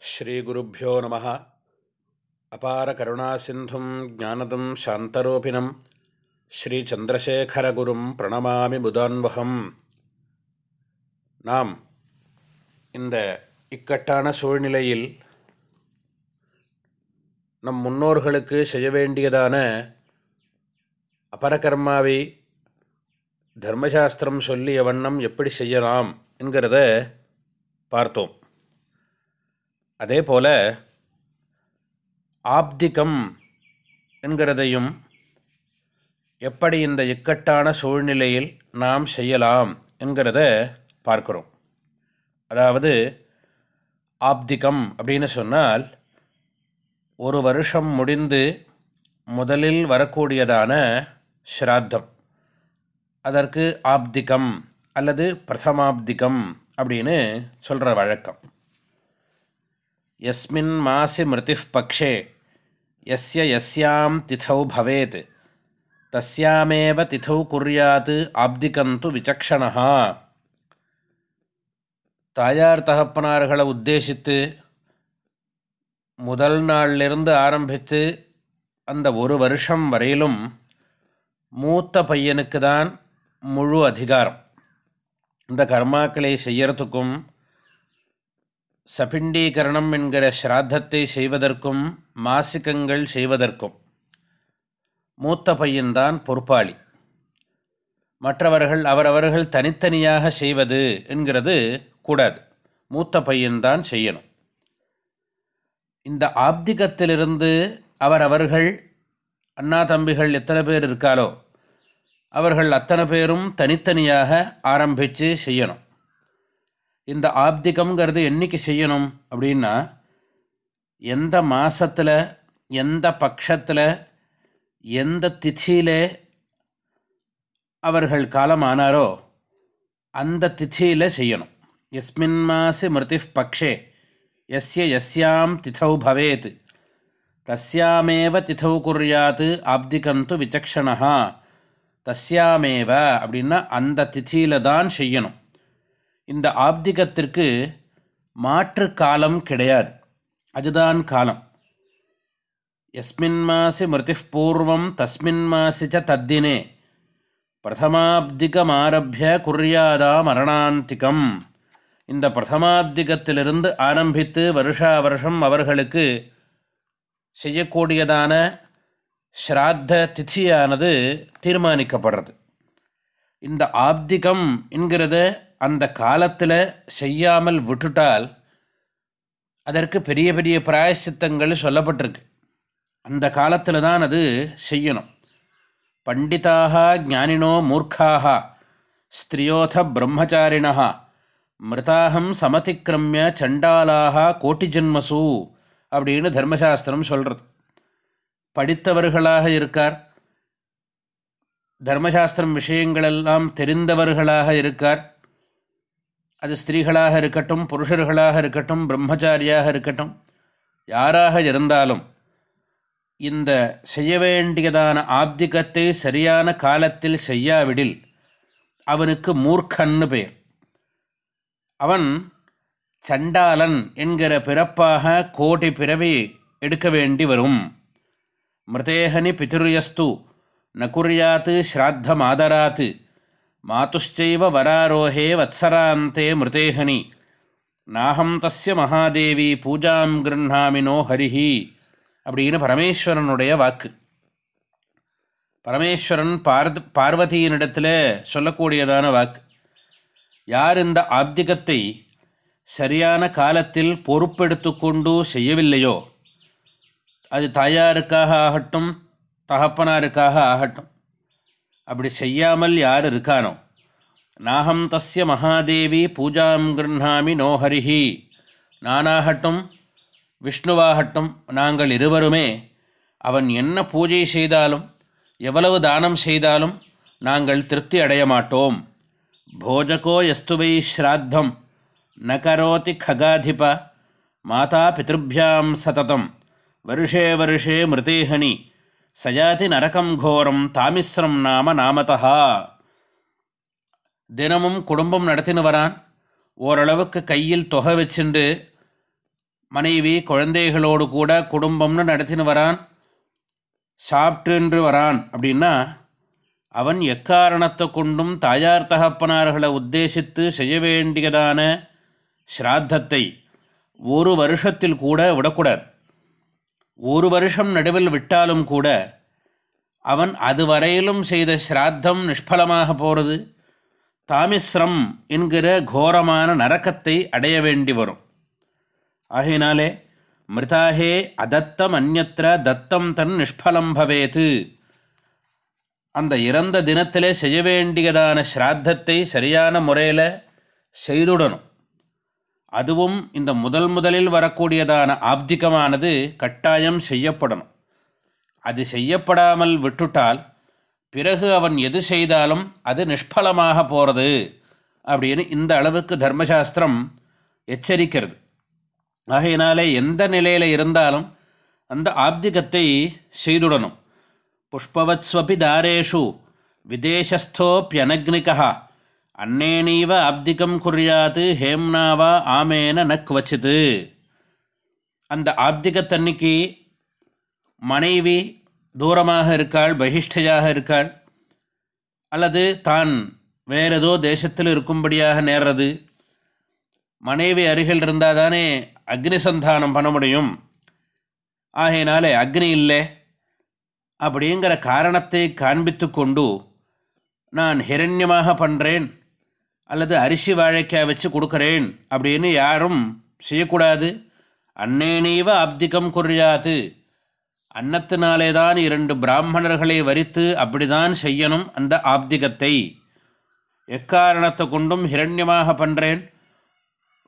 ஸ்ரீகுருப்போ நம. அபார கருணாசிந்தும் ஜானதம் சாந்தரூபிணம். ஸ்ரீச்சந்திரசேகரகுரும் பிரணமாமி புதான்வகம் நாம் இந்த இக்கட்டான சூழ்நிலையில் நம் முன்னோர்களுக்கு செய்ய வேண்டியதான அபரகர்மாவை தர்மசாஸ்திரம் சொல்லிய வண்ணம் எப்படி செய்யலாம் என்கிறத பார்த்தோம். அதே போல் ஆப்திகம் என்கிறதையும் எப்படி இந்த இக்கட்டான சூழ்நிலையில் நாம் செய்யலாம் என்கிறத பார்க்குறோம். அதாவது ஆப்திகம் அப்படின்னு சொன்னால் ஒரு வருஷம் முடிந்து முதலில் வரக்கூடியதான ஸ்ராத்தம். அதற்கு ஆப்திகம் அல்லது பிரதமாப்திகம் அப்படின்னு சொல்கிற வழக்கம். எஸ்மின் மாசி மிருதிஃப் பக்ஷே எஸ்ய எஸ்யாம் திதௌ பவேத் தஸ்யாமேவ திதௌ குறியாத் ஆப்திகந்து விசக்ஷணா தாயார் தகப்பனார்களை உத்தேசித்து முதல் நாளிலிருந்து ஆரம்பித்து அந்த ஒரு வருஷம் வரையிலும் மூத்த பையனுக்கு தான் முழு அதிகாரம். இந்த கர்மாக்களை செய்யறதுக்கும் சபிண்டீகரணம் என்கிற ஸ்ராத்தத்தை செய்வதற்கும் மாசிக்கங்கள் செய்வதற்கும். மூத்த பையன்தான் பொறுப்பாளி. மற்றவர்கள் அவரவர்கள் தனித்தனியாக செய்வது என்கிறது கூடாது. மூத்த பையன்தான் செய்யணும். இந்த ஆப்திகத்திலிருந்து அவரவர்கள் அண்ணா தம்பிகள் எத்தனை பேர் இருக்காலோ அவர்கள் அத்தனை பேரும் தனித்தனியாக ஆரம்பித்து செய்யணும். இந்த ஆப்திகம்ங்கிறது என்றைக்கு செய்யணும் அப்படின்னா எந்த மாதத்தில் எந்த பட்சத்தில் எந்த திதியில் அவர்கள் காலமானாரோ அந்த திதியில் செய்யணும். எஸ்மின் மாசி மிருதி பக்ஷே எஸ்ய எஸ்யாம் திதௌ பவேத். தஸ்யாமேவ திதௌ குறியாத் ஆப்திகந்து விச்சக்ஷணா தஸ்யாமேவ அப்படின்னா அந்த திதியில் தான் செய்யணும். இந்த ஆப்திகத்திற்கு மாற்று காலம் கிடையாது. அதுதான் காலம். எஸ்மின் மாசி மிருதிஃப் பூர்வம் தஸ்மின் மாசி ச தத்தினே. பிரதமாப்திகமாரபிய குறியாதா மரணாந்திகம். இந்த பிரதமாப்திகத்திலிருந்து ஆரம்பித்து வருஷா வருஷம் அவர்களுக்கு செய்யக்கூடியதான ஸ்ராத்த திதியானது தீர்மானிக்கப்படுறது. இந்த ஆப்திகம் என்கிறத அந்த காலத்தில் செய்யாமல் விட்டுட்டால் அதற்கு பெரிய பெரிய பிராயசித்தங்கள் சொல்லப்பட்டிருக்கு. அந்த காலத்தில் தான் அது செய்யணும். பண்டிதாக ஞானினோ மூர்க்காக ஸ்திரியோத பிரம்மச்சாரிணா மிருதாகம் சமதிக்கிரமிய சண்டாலாக கோட்டி ஜென்மசு அப்படின்னு தர்மசாஸ்திரம் சொல்கிறது படித்தவர்களாக இருக்கார். தர்மசாஸ்திரம் விஷயங்களெல்லாம் தெரிந்தவர்களாக இருக்கார். அது ஸ்திரீகளாக இருக்கட்டும் புருஷர்களாக இருக்கட்டும் பிரம்மச்சாரியாக இருக்கட்டும் யாராக இருந்தாலும் இந்த செய்ய வேண்டியதான ஆப்திகத்தை சரியான காலத்தில் செய்யாவிடில் அவனுக்கு மூர்க்கன்னு பேர் அவன் சண்டாலன் என்கிற பிறப்பாக கோடி பிறவி எடுக்க வேண்டி வரும். மிருதேகனி பிதுரியஸ்து நகுரியாத்து ஸ்ராத்தமாதராத்து மாத்துச்சைவ வராரோஹே வத்சராந்தே மிருதேஹனி நாகம் தஸ்ய மகாதேவி பூஜாம் கிருண்ணாமினோ ஹரிஹி அப்படின்னு பரமேஸ்வரனுடைய வாக்கு. பரமேஸ்வரன் பார்த் பார்வதியினிடத்தில் சொல்லக்கூடியதான வாக்கு. யார் இந்த ஆப்திகத்தை சரியான காலத்தில் பொறுப்பெடுத்து கொண்டு செய்யவில்லையோ? அது தாயாருக்காக ஆகட்டும் தகப்பனாருக்காக ஆகட்டும். அப்படி செய்யாமல் யார் இருக்கானோ? நாகம் தஸ்ய மகாதேவி பூஜாம் கிருண்ணாமி நோஹரிஹி நானாகட்டும் விஷ்ணுவாகட்டும் நாங்கள் இருவருமே அவன் என்ன பூஜை செய்தாலும் எவ்வளவு தானம் செய்தாலும் நாங்கள் திருப்தி அடைய மாட்டோம். போஜகோ எஸ்துவை ஸ்ராத்தம் ந கரோதி ககாதிப மாதா பிதிருபியாம் சததம் வருஷே வருஷே மிருதேஹனி சயாதி நரகம் கோரம் தாமிஸ்ரம் நாம நாமதா தினமும் குடும்பம் நடத்தின்னு வரான் ஓரளவுக்கு கையில் தொகை வச்சுண்டு மனைவி குழந்தைகளோடு கூட குடும்பம்னு நடத்தின்னு வரான் சாப்பிட்டுன்று வரான் அப்படின்னா அவன் எக்காரணத்தை கொண்டும் தாயார் தகப்பனார்களை உத்தேசித்து செய்ய வேண்டியதான ஸ்ராத்தத்தை ஒரு வருஷத்தில் கூட விடக்கூடாது ஒரு வருஷம் நடுவில் விட்டாலும் கூட அவன் அதுவரையிலும் செய்த ஸ்ராத்தம் நிஷ்பலமாக போகிறது தாமிஸ்ரம் என்கிற கோரமான நரக்கத்தை அடைய வேண்டி வரும். ஆகையினாலே மிருதாகே அதத்தம் அந்நத்திர தத்தம் தன் நிஷ்பலம் பவேத்து. அந்த இறந்த தினத்திலே செய்ய வேண்டியதான ஸ்ராத்தத்தை சரியான முறையில் செய்துடணும். அதுவும் இந்த முதல் முதலில் வரக்கூடியதான ஆப்திகமானது கட்டாயம் செய்யப்படணும். அது செய்யப்படாமல் விட்டுட்டால் பிறகு அவன் எது செய்தாலும் அது நிஷ்பலமாக போகிறது அப்படின்னு இந்த அளவுக்கு தர்மசாஸ்திரம் எச்சரிக்கிறது. ஆகையினாலே எந்த நிலையில் இருந்தாலும் அந்த ஆப்திகத்தை செய்துடணும். புஷ்பவத்ஸ்வபி தாரேஷு விதேசஸ்தோப்பியனக்னிகா அன்னேனீவ ஆப்திகம் குறியாது ஹேம்னாவா ஆமேன ந குவச்சித்து அந்த ஆப்திகத்தன்னைக்கு மனைவி தூரமாக இருக்காள் பகிஷ்டையாக இருக்காள் அல்லது தான் வேறேதோ தேசத்தில் இருக்கும்படியாக நேர்றது. மனைவி அருகில் இருந்தால் தானே அக்னி சந்தானம் பண்ண முடியும். ஆகையினாலே அக்னி இல்லை. அப்படிங்கிற காரணத்தை காண்பித்து கொண்டு நான் ஹிரண்யமாக பண்ணுறேன் அல்லது அரிசி வாழைக்காய் வச்சு கொடுக்குறேன் அப்படின்னு யாரும் செய்யக்கூடாது. அன்னேனீவ ஆப்திகம் குறியாது அன்னத்தினாலே தான் இரண்டு பிராமணர்களை வரித்து அப்படிதான் செய்யணும் அந்த ஆப்திகத்தை. எக்காரணத்தை கொண்டும் ஹிரண்யமாக பண்ணுறேன்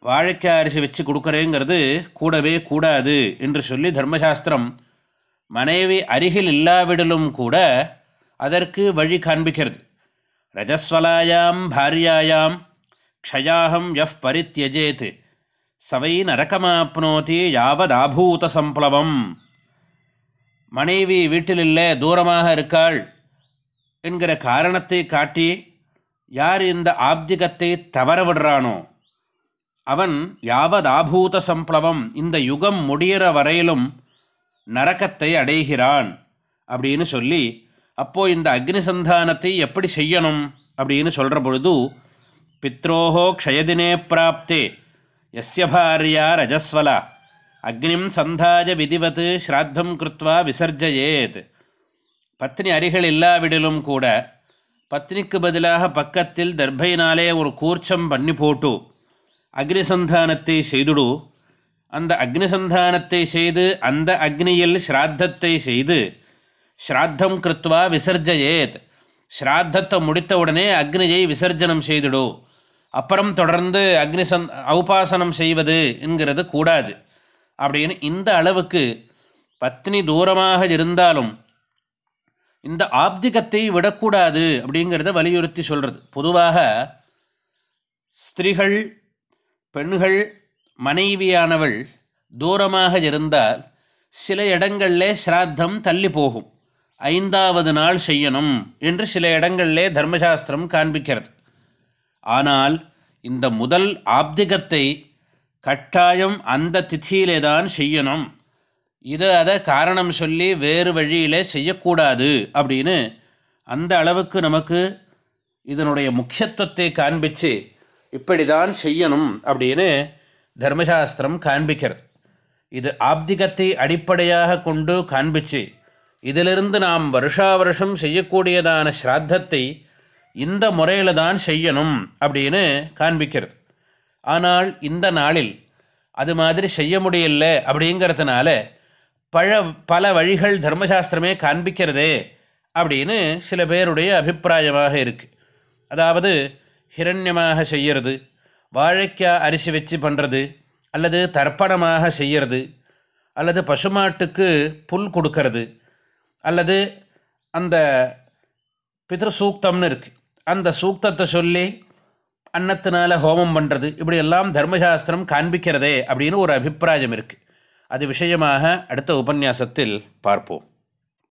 வாழைக்காய் அரிசி வச்சு கொடுக்குறேங்கிறது கூடவே கூடாது என்று சொல்லி தர்மசாஸ்திரம் மனைவி அருகில் இல்லாவிடலும் கூட அதற்கு வழி காண்பிக்கிறது. ரஜஸ்வலாயாம் பாரியாயாம் க்ஷயாஹம் யஃப் பரித்யஜேத் சவை நரக்கமாப்னோதி யாவதாபூத சம்பளவம் மனைவி வீட்டில் இல்லை தூரமாக இருக்காள் என்கிற காரணத்தை காட்டி யார் இந்த ஆப்திகத்தை தவற விடுறானோ அவன் யாவதாபூத சம்பளவம் இந்த யுகம் முடிகிற வரையிலும் நரக்கத்தை அடைகிறான் அப்படின்னு சொல்லி அப்போது இந்த அக்னிசந்தானத்தை எப்படி செய்யணும் அப்படின்னு சொல்கிற பொழுது பித்ரோஹோ க்ஷயதினே பிராப்தே எஸ்ய பாரியா ரஜஸ்வலா அக்னிம் சந்தாய விதிவத் ஸ்ராத்தம் கிருத்வா விசர்ஜயேத். பத்னி அருகில் இல்லாவிடலும் கூட பத்னிக்கு பதிலாக பக்கத்தில் தர்பையினாலே ஒரு கூர்ச்சம் பண்ணி போட்டு அக்னிசந்தானத்தை செய்துடு. அந்த அக்னிசந்தானத்தை செய்து அந்த அக்னியில் ஸ்ராத்தத்தை செய்து ஸ்ராத்தம் கிருத்வா விசர்ஜயேத். ஸ்ராத்தத்தை முடித்த உடனே அக்னியை விசர்ஜனம் செய்துடு. அப்புறம் தொடர்ந்து அக்னி சந் அவுபாசனம் செய்வது என்கிறது கூடாது. அப்படின்னு இந்த அளவுக்கு பத்னி தூரமாக இருந்தாலும் இந்த ஆப்திகத்தை விடக்கூடாது அப்படிங்கிறத வலியுறுத்தி சொல்கிறது பொதுவாக ஸ்திரீகள் பெண்கள் மனைவியானவள் தூரமாக இருந்தால் சில இடங்களில் ஸ்ராத்தம் தள்ளி போகும். ஐந்தாவது நாள் செய்யணும் என்று சில இடங்களிலே தர்மசாஸ்திரம் காண்பிக்கிறது. ஆனால் இந்த முதல் ஆப்திகத்தை கட்டாயம் அந்த திதியிலே தான் செய்யணும். இது அதை காரணம் சொல்லி வேறு வழியிலே செய்யக்கூடாது அப்படின்னு அந்த அளவுக்கு நமக்கு இதனுடைய முக்கியத்துவத்தை காண்பித்து இப்படி தான் செய்யணும் அப்படின்னு தர்மசாஸ்திரம் காண்பிக்கிறது. இது ஆப்திகத்தை அடிப்படையாக கொண்டு காண்பிச்சு இதிலிருந்து நாம் வருஷா வருஷம் செய்யக்கூடியதான ஸ்ராத்தத்தை இந்த முறையில் தான் செய்யணும் அப்படின்னு காண்பிக்கிறது. ஆனால் இந்த நாளில் அது மாதிரி செய்ய முடியல அப்படிங்கிறதுனால பழ பல வழிகள் தர்மசாஸ்திரமே காண்பிக்கிறதே அப்படின்னு சில பேருடைய அபிப்பிராயமாக இருக்குது அதாவது ஹிரண்யமாக செய்கிறது வாழைக்காய் அரிசி வச்சு பண்ணுறது அல்லது தர்ப்பணமாக செய்கிறது அல்லது பசுமாட்டுக்கு புல் கொடுக்கறது அல்லது அந்த பித்ரு சூக்தம்னு இருக்குது அந்த சூக்தத்தை சொல்லி அன்னத்தினால் ஹோமம் பண்ணுறது இப்படியெல்லாம் தர்மசாஸ்திரம் காண்பிக்கிறதே அப்படின்னு ஒரு அபிப்பிராயம் இருக்குது அது விஷயமாக அடுத்த உபன்யாசத்தில் பார்ப்போம்.